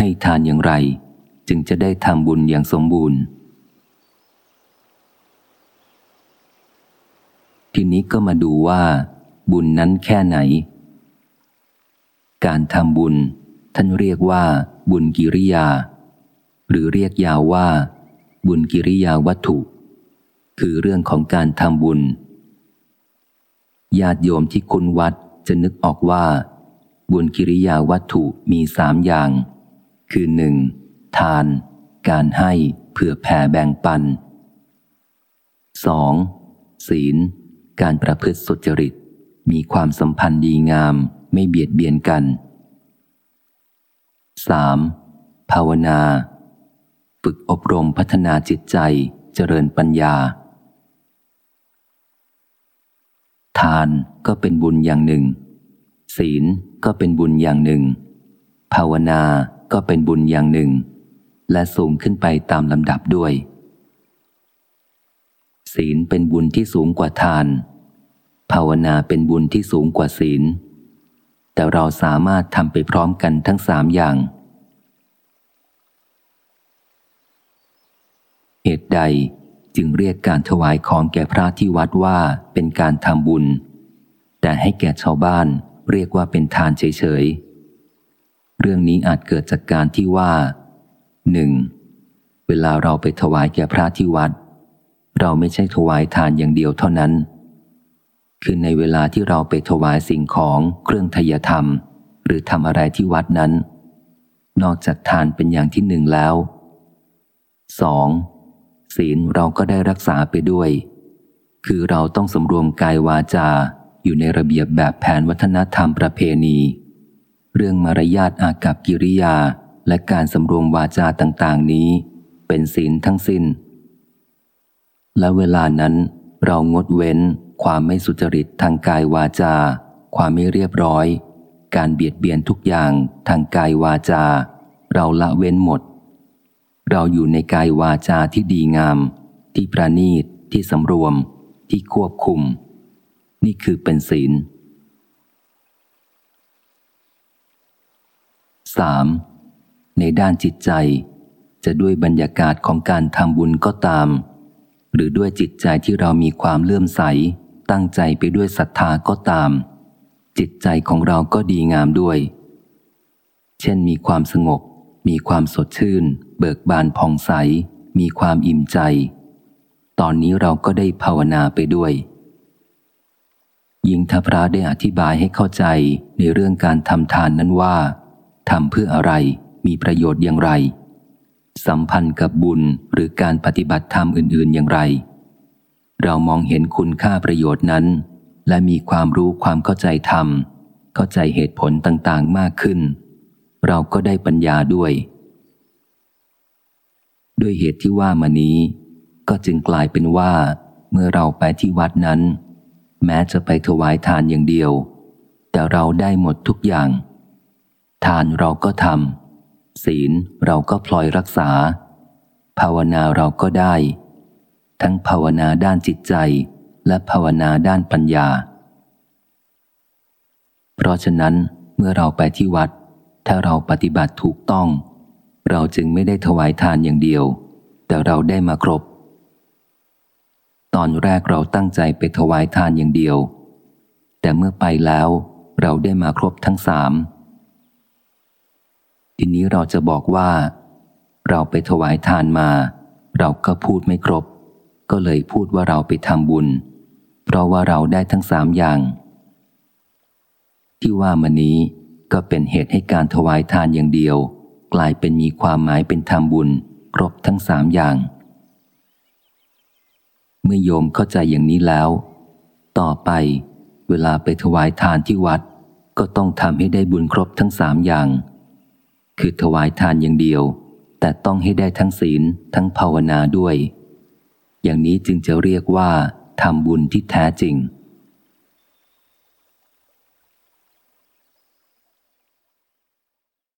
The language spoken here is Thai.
ให้ทานอย่างไร จึงจะได้ทำบุญอย่างสมบูรณ์ ทีนี้ก็มาดูว่า บุญนั้นแค่ไหน การทำบุญ ท่านเรียกว่า บุญกิริยา หรือเรียกยาวว่า บุญกิริยาวัตถุ คือเรื่องของการทำบุญญาติโยมที่คุณวัดจะนึกออกว่า บุญกิริยาวัตถุมีสามอย่าง คือหนึ่งทาน การให้เพื่อแผ่แบ่งปัน 2. ศีล การประพฤติสุจริต มีความสัมพันธ์ดีงามไม่เบียดเบียนกัน 3. ภาวนา ฝึกอบรมพัฒนาจิตใจเจริญปัญญา ทานก็เป็นบุญอย่างหนึ่ง ศีลก็เป็นบุญอย่างหนึ่ง ภาวนา ก็เป็นบุญอย่างหนึ่ง และสูงขึ้นไปตามลำดับด้วย ศีลเป็นบุญที่สูงกว่าทาน ภาวนาเป็นบุญที่สูงกว่าศีล แต่เราสามารถทำไปพร้อมกันทั้งสามอย่าง เหตุใดจึงเรียกการถวายของแก่พระที่วัดว่าเป็นการทำบุญ แต่ให้แก่ชาวบ้านเรียกว่าเป็นทานเฉยๆ เรื่องนี้อาจเกิดจากการที่ว่าหนึ่งเวลาเราไปถวายแก่พระที่วัด เราไม่ใช่ถวายทานอย่างเดียวเท่านั้น คือในเวลาที่เราไปถวายสิ่งของเครื่องทยธรรม หรือทำอะไรที่วัดนั้น นอกจากทานเป็นอย่างที่หนึ่งแล้วสองศีลเราก็ได้รักษาไปด้วย คือเราต้องสำรวมกายวาจาอยู่ในระเบียบแบบแผนวัฒนธรรมประเพณี เรื่องมารยาทอากับกิริยาและการสำรวมวาจาต่างๆ นี้ เป็นศีลทั้งสิน้น และเวลานั้นเรางดเว้นความไม่สุจริตทางกายวาจา ความไม่เรียบร้อย การเบียดเบียนทุกอย่างทางกายวาจา เราละเว้นหมด เราอยู่ในกายวาจาที่ดีงาม ที่ประณีตที่สำรวม ที่ควบคุม นี่คือเป็นศีล 3. ในด้านจิตใจ จะด้วยบรรยากาศของการทำบุญก็ตาม หรือด้วยจิตใจที่เรามีความเลื่อมใส ตั้งใจไปด้วยศรัทธาก็ตาม จิตใจของเราก็ดีงามด้วย เช่นมีความสงบ มีความสดชื่น เบิกบานผ่องใส มีความอิ่มใจ ตอนนี้เราก็ได้ภาวนาไปด้วยยิ่งถ้าพระได้อธิบายให้เข้าใจในเรื่องการทำทานนั้นว่า ทำเพื่ออะไร มีประโยชน์อย่างไร สัมพันธ์กับบุญหรือการปฏิบัติธรรมอื่น ๆ อย่างไร เรามองเห็นคุณค่าประโยชน์นั้น และมีความรู้ความเข้าใจธรรม เข้าใจเหตุผลต่าง ๆ มากขึ้น เราก็ได้ปัญญาด้วย ด้วยเหตุที่ว่ามานี้ ก็จึงกลายเป็นว่า เมื่อเราไปที่วัดนั้น แม้จะไปถวายทานอย่างเดียว แต่เราได้หมดทุกอย่าง ทานเราก็ทำศีลเราก็พลอยรักษา ภาวนาเราก็ได้ ทั้งภาวนาด้านจิตใจและภาวนาด้านปัญญา เพราะฉะนั้นเมื่อเราไปที่วัด ถ้าเราปฏิบัติถูกต้อง เราจึงไม่ได้ถวายทานอย่างเดียว แต่เราได้มาครบ ตอนแรกเราตั้งใจไปถวายทานอย่างเดียว แต่เมื่อไปแล้วเราได้มาครบทั้งสาม ทีนี้เราจะบอกว่า เราไปถวายทานมา เราก็พูดไม่ครบ ก็เลยพูดว่าเราไปทำบุญ เพราะว่าเราได้ทั้งสามอย่าง ที่ว่ามานี้ก็เป็นเหตุให้การถวายทานอย่างเดียว กลายเป็นมีความหมายเป็นทำบุญ ครบทั้งสามอย่าง เมื่อโยมเข้าใจอย่างนี้แล้ว ต่อไป เวลาไปถวายทานที่วัด ก็ต้องทำให้ได้บุญครบทั้งสามอย่าง คือถวายทานอย่างเดียว แต่ต้องให้ได้ทั้งศีลทั้งภาวนาด้วย อย่างนี้จึงจะเรียกว่าทำบุญที่แท้จริง